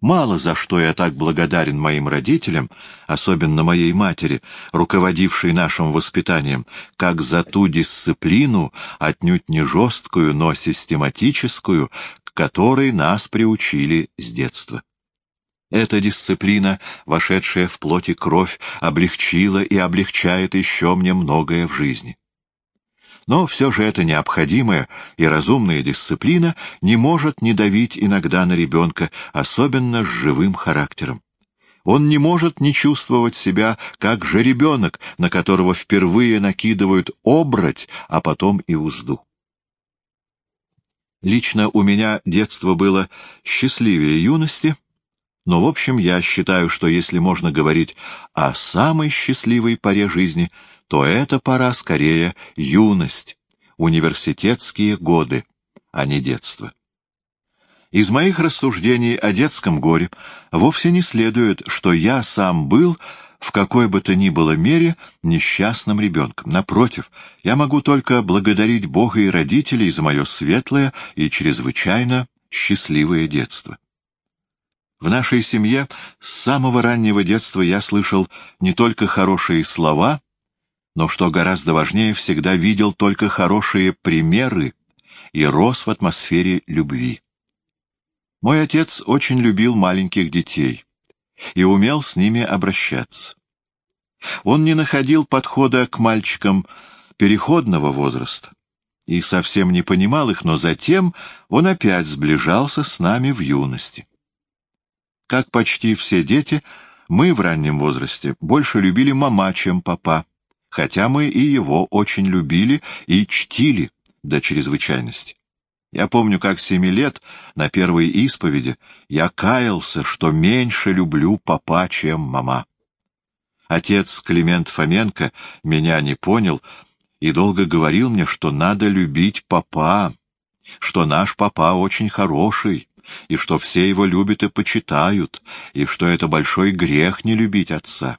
Мало за что я так благодарен моим родителям, особенно моей матери, руководившей нашим воспитанием, как за ту дисциплину, отнюдь не жесткую, но систематическую, к которой нас приучили с детства. Эта дисциплина, вошедшая в плоть и кровь, облегчила и облегчает еще мне многое в жизни. Но все же эта необходимая и разумная дисциплина не может не давить иногда на ребенка, особенно с живым характером. Он не может не чувствовать себя как же ребенок, на которого впервые накидывают обрать, а потом и узду. Лично у меня детство было счастливее юности, но, в общем, я считаю, что если можно говорить о самой счастливой поре жизни — то это пора скорее юность, университетские годы, а не детство. Из моих рассуждений о детском горе вовсе не следует, что я сам был в какой бы то ни было мере несчастным ребенком. Напротив, я могу только благодарить Бога и родителей за мое светлое и чрезвычайно счастливое детство. В нашей семье с самого раннего детства я слышал не только хорошие слова, но, что гораздо важнее, всегда видел только хорошие примеры и рос в атмосфере любви. Мой отец очень любил маленьких детей и умел с ними обращаться. Он не находил подхода к мальчикам переходного возраста и совсем не понимал их, но затем он опять сближался с нами в юности. Как почти все дети, мы в раннем возрасте больше любили мама, чем папа хотя мы и его очень любили и чтили до чрезвычайности. Я помню, как семи лет на первой исповеди я каялся, что меньше люблю папа, чем мама. Отец Климент Фоменко меня не понял и долго говорил мне, что надо любить папа, что наш папа очень хороший, и что все его любят и почитают, и что это большой грех не любить отца.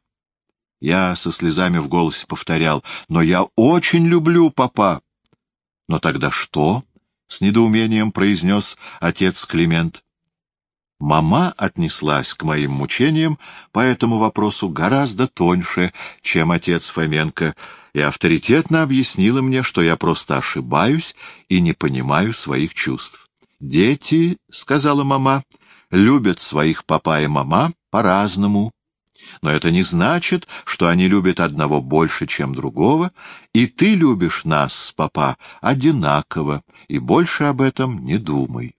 Я со слезами в голосе повторял, «Но я очень люблю папа». «Но тогда что?» — с недоумением произнес отец Климент. Мама отнеслась к моим мучениям по этому вопросу гораздо тоньше, чем отец Фоменко, и авторитетно объяснила мне, что я просто ошибаюсь и не понимаю своих чувств. «Дети, — сказала мама, — любят своих папа и мама по-разному, но это не значит, что они любят одного больше, чем другого, и ты любишь нас с папа одинаково, и больше об этом не думай.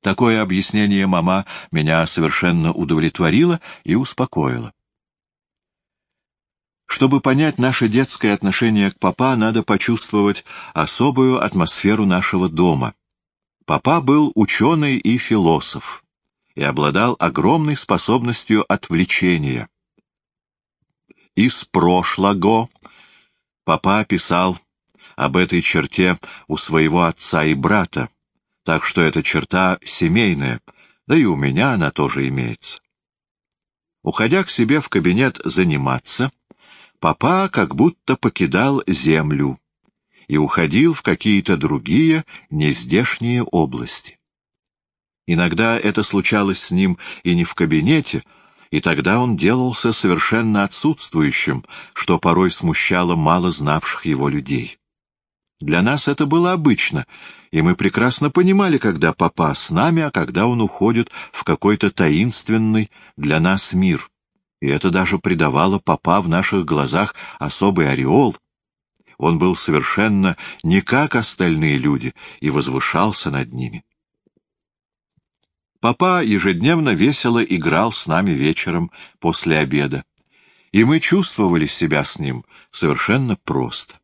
Такое объяснение мама меня совершенно удовлетворило и успокоило. Чтобы понять наше детское отношение к папа, надо почувствовать особую атмосферу нашего дома. Папа был ученый и философ и обладал огромной способностью отвлечения. Из прошлого папа писал об этой черте у своего отца и брата, так что эта черта семейная, да и у меня она тоже имеется. Уходя к себе в кабинет заниматься, папа как будто покидал землю и уходил в какие-то другие нездешние области. Иногда это случалось с ним и не в кабинете, и тогда он делался совершенно отсутствующим, что порой смущало мало знавших его людей. Для нас это было обычно, и мы прекрасно понимали, когда папа с нами, а когда он уходит в какой-то таинственный для нас мир. И это даже придавало папа в наших глазах особый ореол. Он был совершенно не как остальные люди и возвышался над ними. Папа ежедневно весело играл с нами вечером после обеда, и мы чувствовали себя с ним совершенно просто.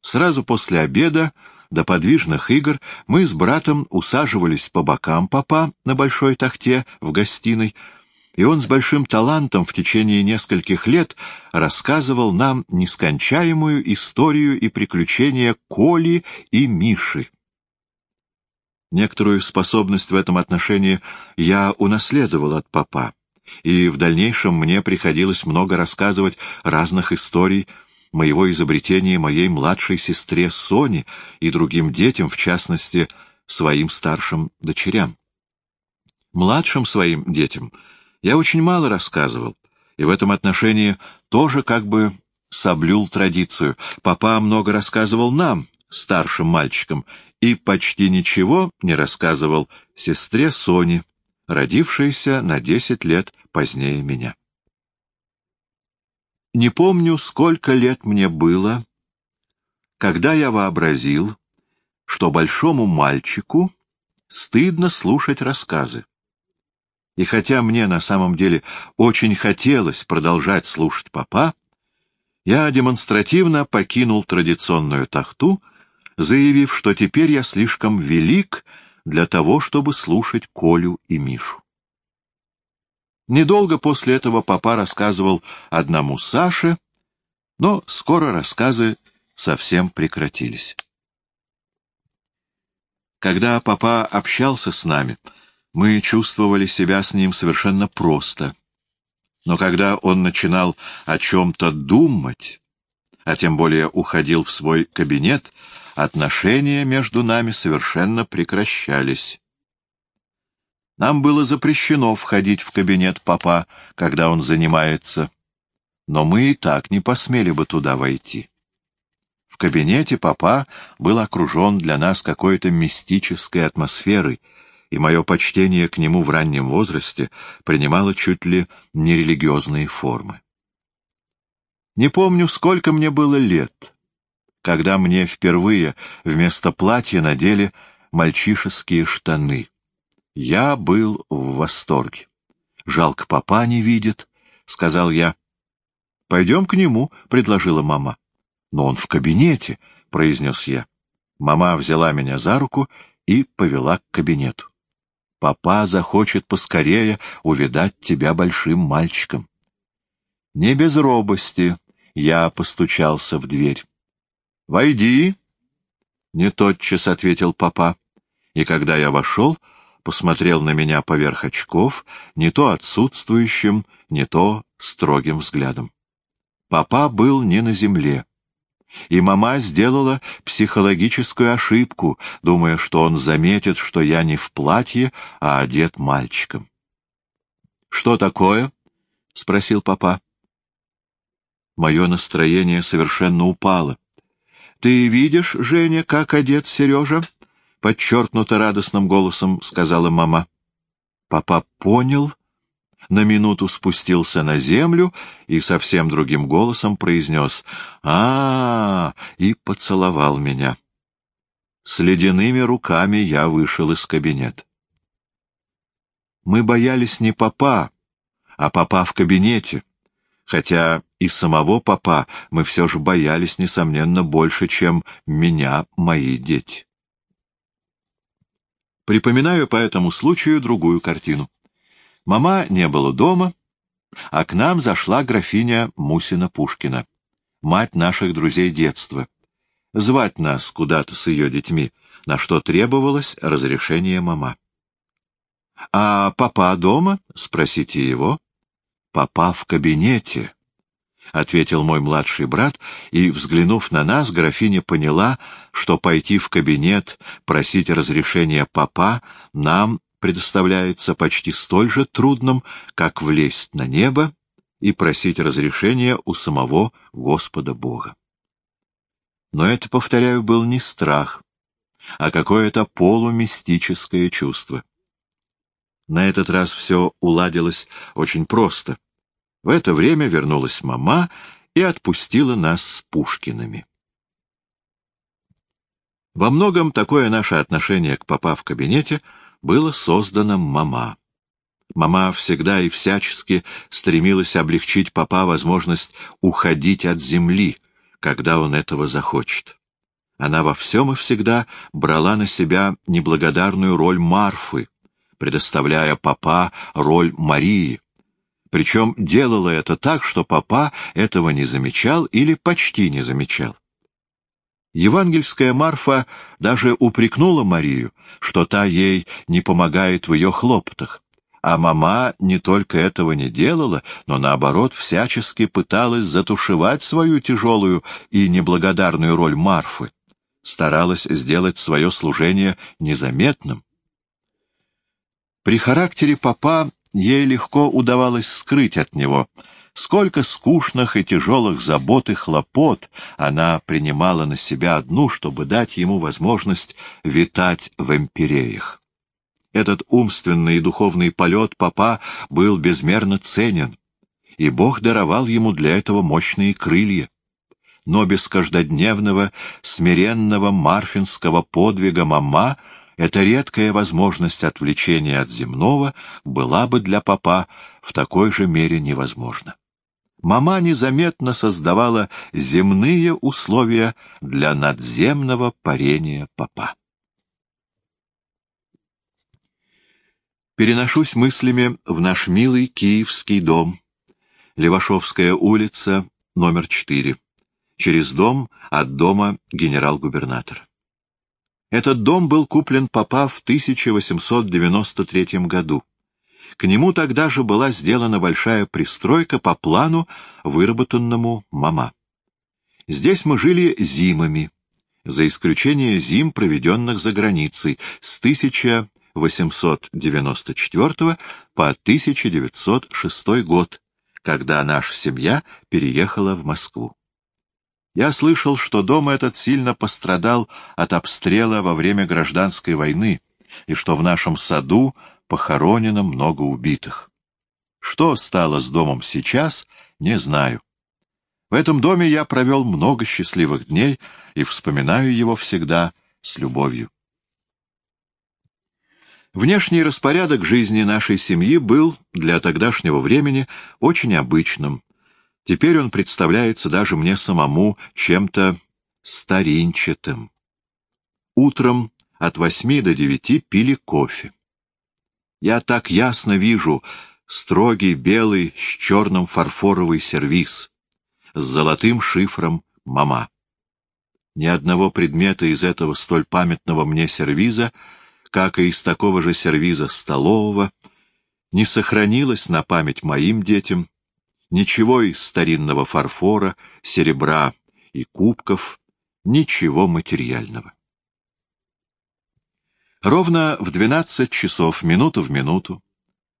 Сразу после обеда до подвижных игр мы с братом усаживались по бокам папа на большой тахте в гостиной, и он с большим талантом в течение нескольких лет рассказывал нам нескончаемую историю и приключения Коли и Миши, Некоторую способность в этом отношении я унаследовал от папа, и в дальнейшем мне приходилось много рассказывать разных историй моего изобретения моей младшей сестре Соне и другим детям, в частности, своим старшим дочерям. Младшим своим детям я очень мало рассказывал, и в этом отношении тоже как бы соблюл традицию. Папа много рассказывал нам, старшим мальчикам, и почти ничего не рассказывал сестре Соне, родившейся на десять лет позднее меня. Не помню, сколько лет мне было, когда я вообразил, что большому мальчику стыдно слушать рассказы. И хотя мне на самом деле очень хотелось продолжать слушать папа, я демонстративно покинул традиционную тахту, заявив, что теперь я слишком велик для того, чтобы слушать Колю и Мишу. Недолго после этого папа рассказывал одному Саше, но скоро рассказы совсем прекратились. Когда папа общался с нами, мы чувствовали себя с ним совершенно просто. Но когда он начинал о чем-то думать, а тем более уходил в свой кабинет, отношения между нами совершенно прекращались. Нам было запрещено входить в кабинет папа, когда он занимается, но мы и так не посмели бы туда войти. В кабинете папа был окружен для нас какой-то мистической атмосферой, и мое почтение к нему в раннем возрасте принимало чуть ли не религиозные формы. Не помню, сколько мне было лет, когда мне впервые вместо платья надели мальчишеские штаны. Я был в восторге. «Жалко, папа не видит», — сказал я. «Пойдем к нему», — предложила мама. «Но он в кабинете», — произнес я. Мама взяла меня за руку и повела к кабинету. «Папа захочет поскорее увидать тебя большим мальчиком». Не без робости я постучался в дверь. «Войди!» — не тотчас ответил папа. И когда я вошел, посмотрел на меня поверх очков, не то отсутствующим, не то строгим взглядом. Папа был не на земле и мама сделала психологическую ошибку, думая, что он заметит, что я не в платье, а одет мальчиком. — Что такое? — спросил папа. Мое настроение совершенно упало. — Ты видишь, Женя, как одет Сережа? — подчеркнуто радостным голосом сказала мама. Папа понял на минуту спустился на землю и совсем другим голосом произнес а, -а, -а и поцеловал меня. С ледяными руками я вышел из кабинета. Мы боялись не папа, а папа в кабинете, хотя и самого папа мы все же боялись, несомненно, больше, чем меня, мои дети. Припоминаю по этому случаю другую картину. Мама не было дома, а к нам зашла графиня Мусина-Пушкина, мать наших друзей детства, звать нас куда-то с ее детьми, на что требовалось разрешение мама. — А папа дома? — спросите его. — Папа в кабинете, — ответил мой младший брат, и, взглянув на нас, графиня поняла, что пойти в кабинет, просить разрешения папа нам предоставляется почти столь же трудным, как влезть на небо и просить разрешения у самого Господа Бога. Но это, повторяю, был не страх, а какое-то полумистическое чувство. На этот раз все уладилось очень просто. В это время вернулась мама и отпустила нас с Пушкиными. Во многом такое наше отношение к папа в кабинете — было создано мама. Мама всегда и всячески стремилась облегчить папа возможность уходить от земли, когда он этого захочет. Она во всем и всегда брала на себя неблагодарную роль Марфы, предоставляя папа роль Марии. Причем делала это так, что папа этого не замечал или почти не замечал. Евангельская Марфа даже упрекнула Марию, что та ей не помогает в ее хлопотах. А мама не только этого не делала, но, наоборот, всячески пыталась затушевать свою тяжелую и неблагодарную роль Марфы, старалась сделать свое служение незаметным. При характере папа ей легко удавалось скрыть от него, сколько скучных и тяжелых забот и хлопот она принимала на себя одну, чтобы дать ему возможность витать в империях. Этот умственный и духовный полет папа был безмерно ценен, и Бог даровал ему для этого мощные крылья. Но без каждодневного, смиренного марфинского подвига мама эта редкая возможность отвлечения от земного была бы для папа в такой же мере невозможна. Мама незаметно создавала земные условия для надземного парения папа. Переношусь мыслями в наш милый киевский дом, Левашовская улица, номер 4, через дом от дома генерал-губернатора. Этот дом был куплен папа в 1893 году. К нему тогда же была сделана большая пристройка по плану, выработанному мама. Здесь мы жили зимами, за исключением зим, проведенных за границей, с 1894 по 1906 год, когда наша семья переехала в Москву. Я слышал, что дом этот сильно пострадал от обстрела во время гражданской войны, и что в нашем саду похоронено много убитых. Что стало с домом сейчас, не знаю. В этом доме я провел много счастливых дней и вспоминаю его всегда с любовью. Внешний распорядок жизни нашей семьи был для тогдашнего времени очень обычным. Теперь он представляется даже мне самому чем-то старинчатым. Утром от восьми до девяти пили кофе. Я так ясно вижу строгий белый с черным фарфоровый сервиз с золотым шифром «Мама». Ни одного предмета из этого столь памятного мне сервиза как и из такого же сервиза столового, не сохранилось на память моим детям ничего из старинного фарфора, серебра и кубков, ничего материального. Ровно в двенадцать часов, минуту в минуту,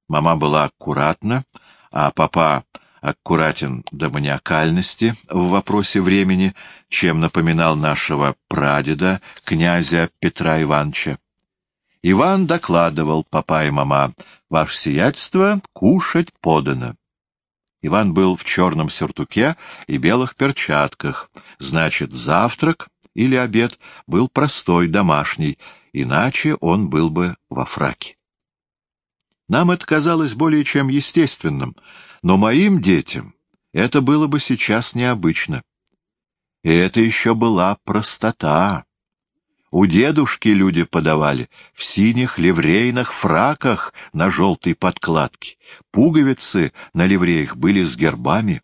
мама была аккуратна, а папа аккуратен до маниакальности в вопросе времени, чем напоминал нашего прадеда, князя Петра Ивановича. Иван докладывал папа и мама, «Ваше сиятельство, кушать подано». Иван был в черном сюртуке и белых перчатках, значит, завтрак или обед был простой, домашний, иначе он был бы во фраке. Нам это казалось более чем естественным, но моим детям это было бы сейчас необычно. И это еще была простота. У дедушки люди подавали в синих ливрейных фраках на желтой подкладке. Пуговицы на ливреях были с гербами.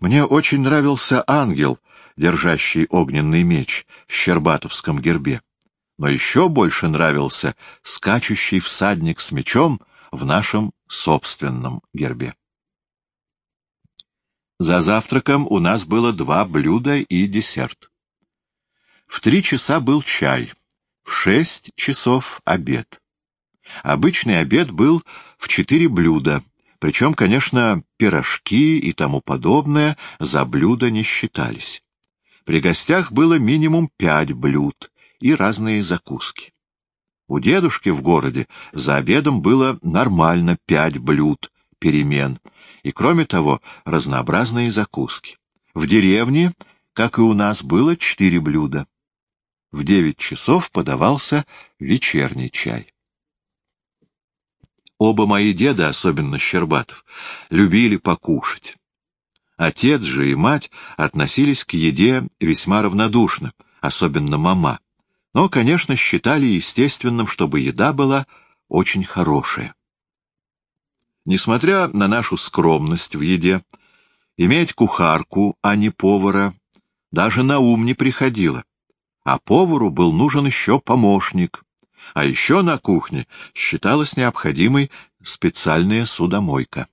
Мне очень нравился ангел, держащий огненный меч в щербатовском гербе. Но еще больше нравился скачущий всадник с мечом в нашем собственном гербе. За завтраком у нас было два блюда и десерт. В три часа был чай, в шесть часов — обед. Обычный обед был в четыре блюда, причем, конечно, пирожки и тому подобное за блюда не считались. При гостях было минимум пять блюд и разные закуски. У дедушки в городе за обедом было нормально пять блюд, перемен, и, кроме того, разнообразные закуски. В деревне, как и у нас, было четыре блюда в девять часов подавался вечерний чай. Оба мои деда, особенно Щербатов, любили покушать. Отец же и мать относились к еде весьма равнодушно, особенно мама, но, конечно, считали естественным, чтобы еда была очень хорошая. Несмотря на нашу скромность в еде, иметь кухарку, а не повара, даже на ум не приходило а повару был нужен еще помощник, а еще на кухне считалась необходимой специальная судомойка.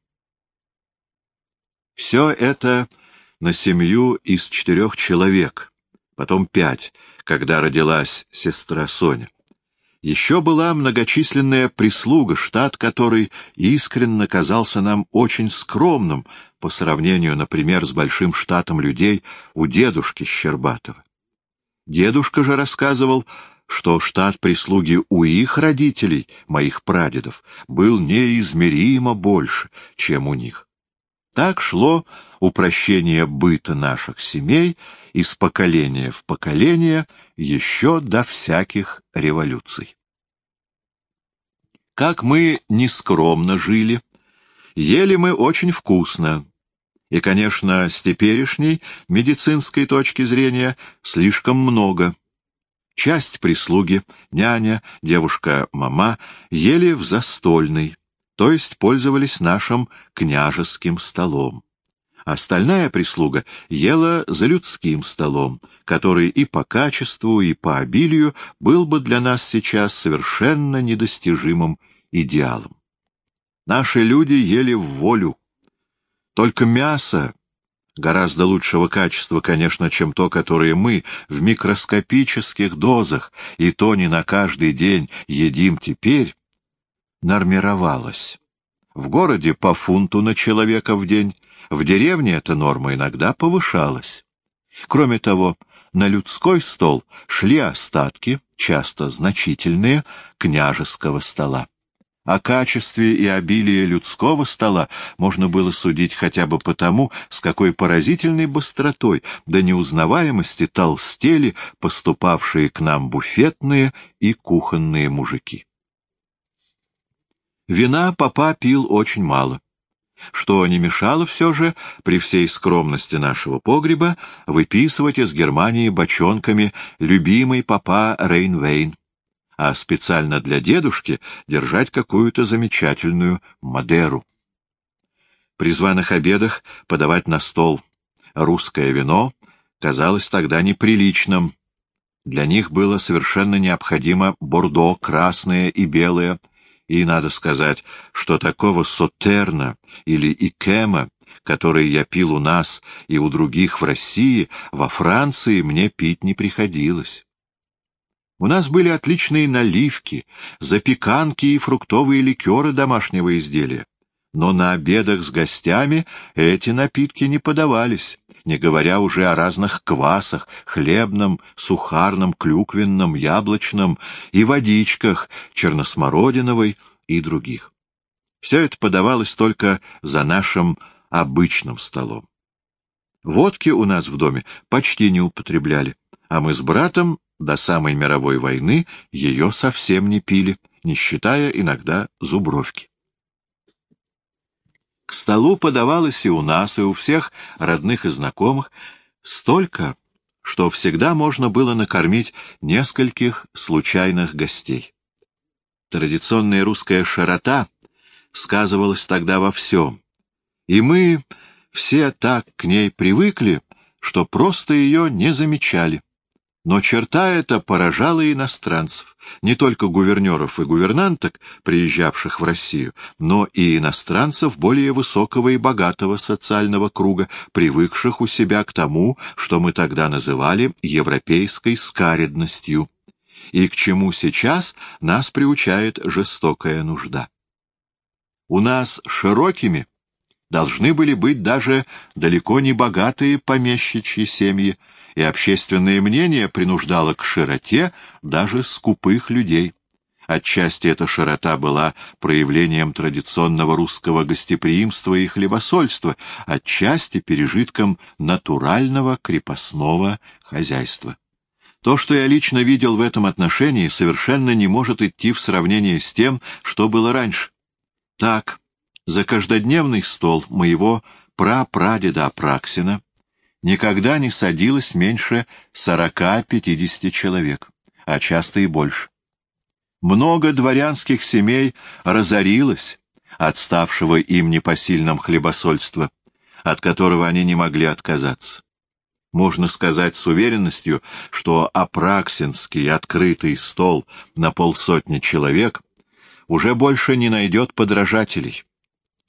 Все это на семью из четырех человек, потом пять, когда родилась сестра Соня. Еще была многочисленная прислуга, штат которой искренне казался нам очень скромным по сравнению, например, с большим штатом людей у дедушки Щербатова. Дедушка же рассказывал, что штат прислуги у их родителей, моих прадедов, был неизмеримо больше, чем у них. Так шло упрощение быта наших семей из поколения в поколение еще до всяких революций. Как мы нескромно жили, ели мы очень вкусно, и, конечно, с теперешней медицинской точки зрения слишком много. Часть прислуги, няня, девушка-мама ели в застольной, то есть пользовались нашим княжеским столом. Остальная прислуга ела за людским столом, который и по качеству, и по обилию был бы для нас сейчас совершенно недостижимым идеалом. Наши люди ели в волю. Только мясо, гораздо лучшего качества, конечно, чем то, которое мы в микроскопических дозах, и то не на каждый день едим теперь, нормировалось. В городе по фунту на человека в день, в деревне эта норма иногда повышалась. Кроме того, на людской стол шли остатки, часто значительные, княжеского стола. О качестве и обилии людского стола можно было судить хотя бы потому, с какой поразительной быстротой до неузнаваемости толстели поступавшие к нам буфетные и кухонные мужики. Вина папа пил очень мало, что не мешало все же, при всей скромности нашего погреба, выписывать из Германии бочонками любимый папа Рейнвейн а специально для дедушки держать какую-то замечательную Мадеру. При званых обедах подавать на стол русское вино казалось тогда неприличным. Для них было совершенно необходимо бордо, красное и белое, и надо сказать, что такого сотерна или икема, который я пил у нас и у других в России, во Франции мне пить не приходилось. У нас были отличные наливки, запеканки и фруктовые ликеры домашнего изделия. Но на обедах с гостями эти напитки не подавались, не говоря уже о разных квасах, хлебном, сухарном, клюквенном, яблочном и водичках, черносмородиновой и других. Все это подавалось только за нашим обычным столом. Водки у нас в доме почти не употребляли, а мы с братом до самой мировой войны ее совсем не пили, не считая иногда зубровки. К столу подавалось и у нас, и у всех родных и знакомых столько, что всегда можно было накормить нескольких случайных гостей. Традиционная русская широта сказывалась тогда во всем, и мы все так к ней привыкли, что просто ее не замечали. Но черта эта поражала иностранцев, не только гувернеров и гувернанток, приезжавших в Россию, но и иностранцев более высокого и богатого социального круга, привыкших у себя к тому, что мы тогда называли европейской скаредностью, и к чему сейчас нас приучает жестокая нужда. У нас широкими должны были быть даже далеко не богатые помещичьи семьи, и общественное мнение принуждало к широте даже скупых людей. Отчасти эта широта была проявлением традиционного русского гостеприимства и хлебосольства, отчасти пережитком натурального крепостного хозяйства. То, что я лично видел в этом отношении, совершенно не может идти в сравнение с тем, что было раньше. Так, за каждодневный стол моего прапрадеда Апраксина никогда не садилось меньше сорока-пятидесяти человек, а часто и больше. Много дворянских семей разорилось от ставшего им непосильным хлебосольства, от которого они не могли отказаться. Можно сказать с уверенностью, что апраксинский открытый стол на полсотни человек уже больше не найдет подражателей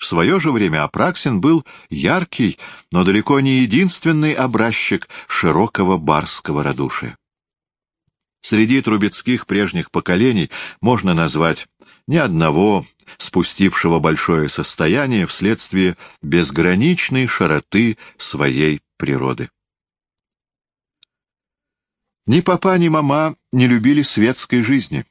в свое же время Апраксин был яркий, но далеко не единственный образчик широкого барского радушия. Среди трубецких прежних поколений можно назвать ни одного спустившего большое состояние вследствие безграничной широты своей природы. Ни папа, ни мама не любили светской жизни.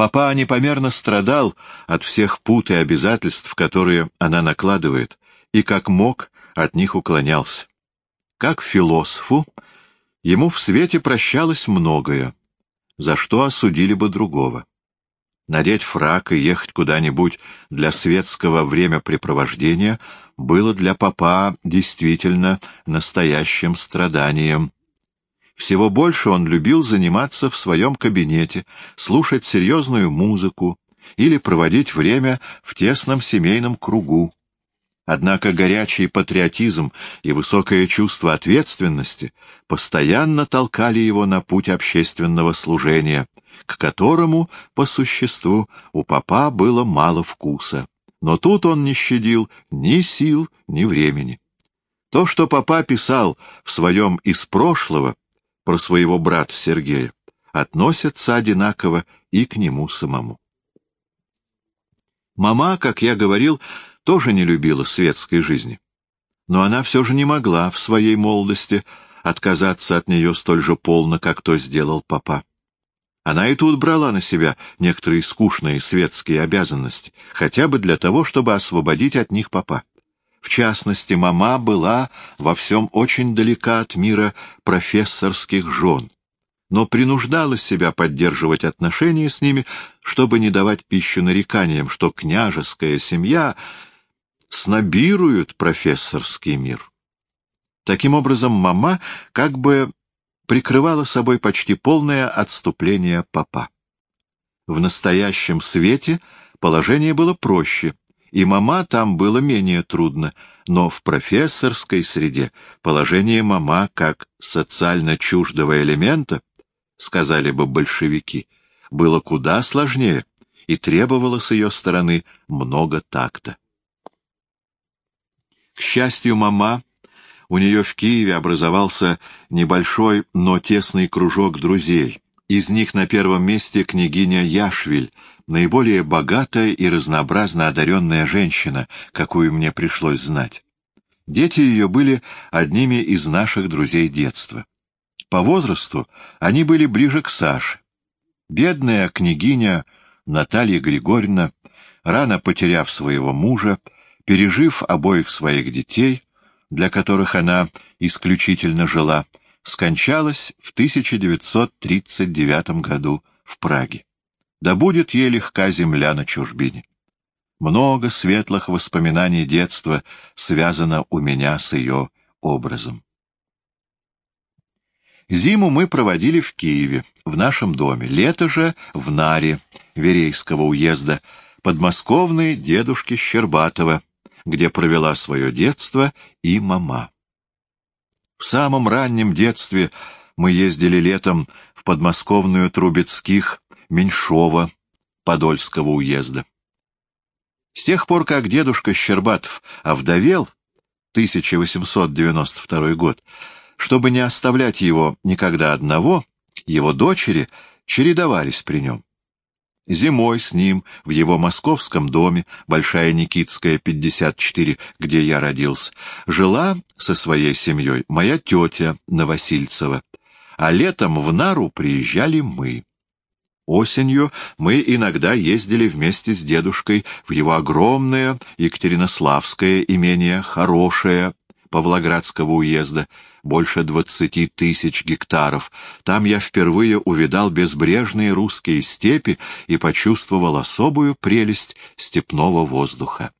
Папа непомерно страдал от всех пут и обязательств, которые она накладывает, и как мог от них уклонялся. Как философу, ему в свете прощалось многое, за что осудили бы другого. Надеть фрак и ехать куда-нибудь для светского времяпрепровождения было для папа действительно настоящим страданием. Всего больше он любил заниматься в своем кабинете, слушать серьезную музыку или проводить время в тесном семейном кругу. Однако горячий патриотизм и высокое чувство ответственности постоянно толкали его на путь общественного служения — к которому, по существу, у папа было мало вкуса. Но тут он не щадил ни сил, ни времени. То, что папа писал в своем «Из прошлого» про своего брата Сергея, относится одинаково и к нему самому. Мама, как я говорил, тоже не любила светской жизни. Но она все же не могла в своей молодости отказаться от нее столь же полно, как то сделал папа. Она и тут брала на себя некоторые скучные светские обязанности, хотя бы для того, чтобы освободить от них папа. В частности, мама была во всем очень далека от мира профессорских жен, но принуждала себя поддерживать отношения с ними, чтобы не давать пищу нареканиям, что княжеская семья снобирует профессорский мир. Таким образом, мама как бы прикрывало собой почти полное отступление папа. В настоящем свете положение было проще, и мама там было менее трудно, но в профессорской среде положение мама как социально чуждого элемента, сказали бы большевики, было куда сложнее и требовало с ее стороны много такта. К счастью, мама у нее в Киеве образовался небольшой, но тесный кружок друзей. Из них на первом месте княгиня Яшвиль, наиболее богатая и разнообразно одаренная женщина, какую мне пришлось знать. Дети ее были одними из наших друзей детства. По возрасту они были ближе к Саше. Бедная княгиня Наталья Григорьевна, рано потеряв своего мужа, пережив обоих своих детей, для которых она исключительно жила, скончалась в 1939 году в Праге. Да будет ей легка земля на чужбине. Много светлых воспоминаний детства связано у меня с ее образом. Зиму мы проводили в Киеве, в нашем доме, лето же в Наре, Верейского уезда, подмосковной дедушки Щербатова, где провела свое детство и мама. В самом раннем детстве мы ездили летом в подмосковную Трубецких, Меньшова, Подольского уезда. С тех пор, как дедушка Щербатов овдовел, 1892 год, чтобы не оставлять его никогда одного, его дочери чередовались при нем. Зимой с ним в его московском доме, Большая Никитская, 54, где я родился, жила со своей семьей моя тетя Новосильцева, а летом в Нару приезжали мы. Осенью мы иногда ездили вместе с дедушкой в его огромное Екатеринославское имение, хорошее, Павлоградского уезда, больше двадцати тысяч гектаров. Там я впервые увидал безбрежные русские степи и почувствовал особую прелесть степного воздуха.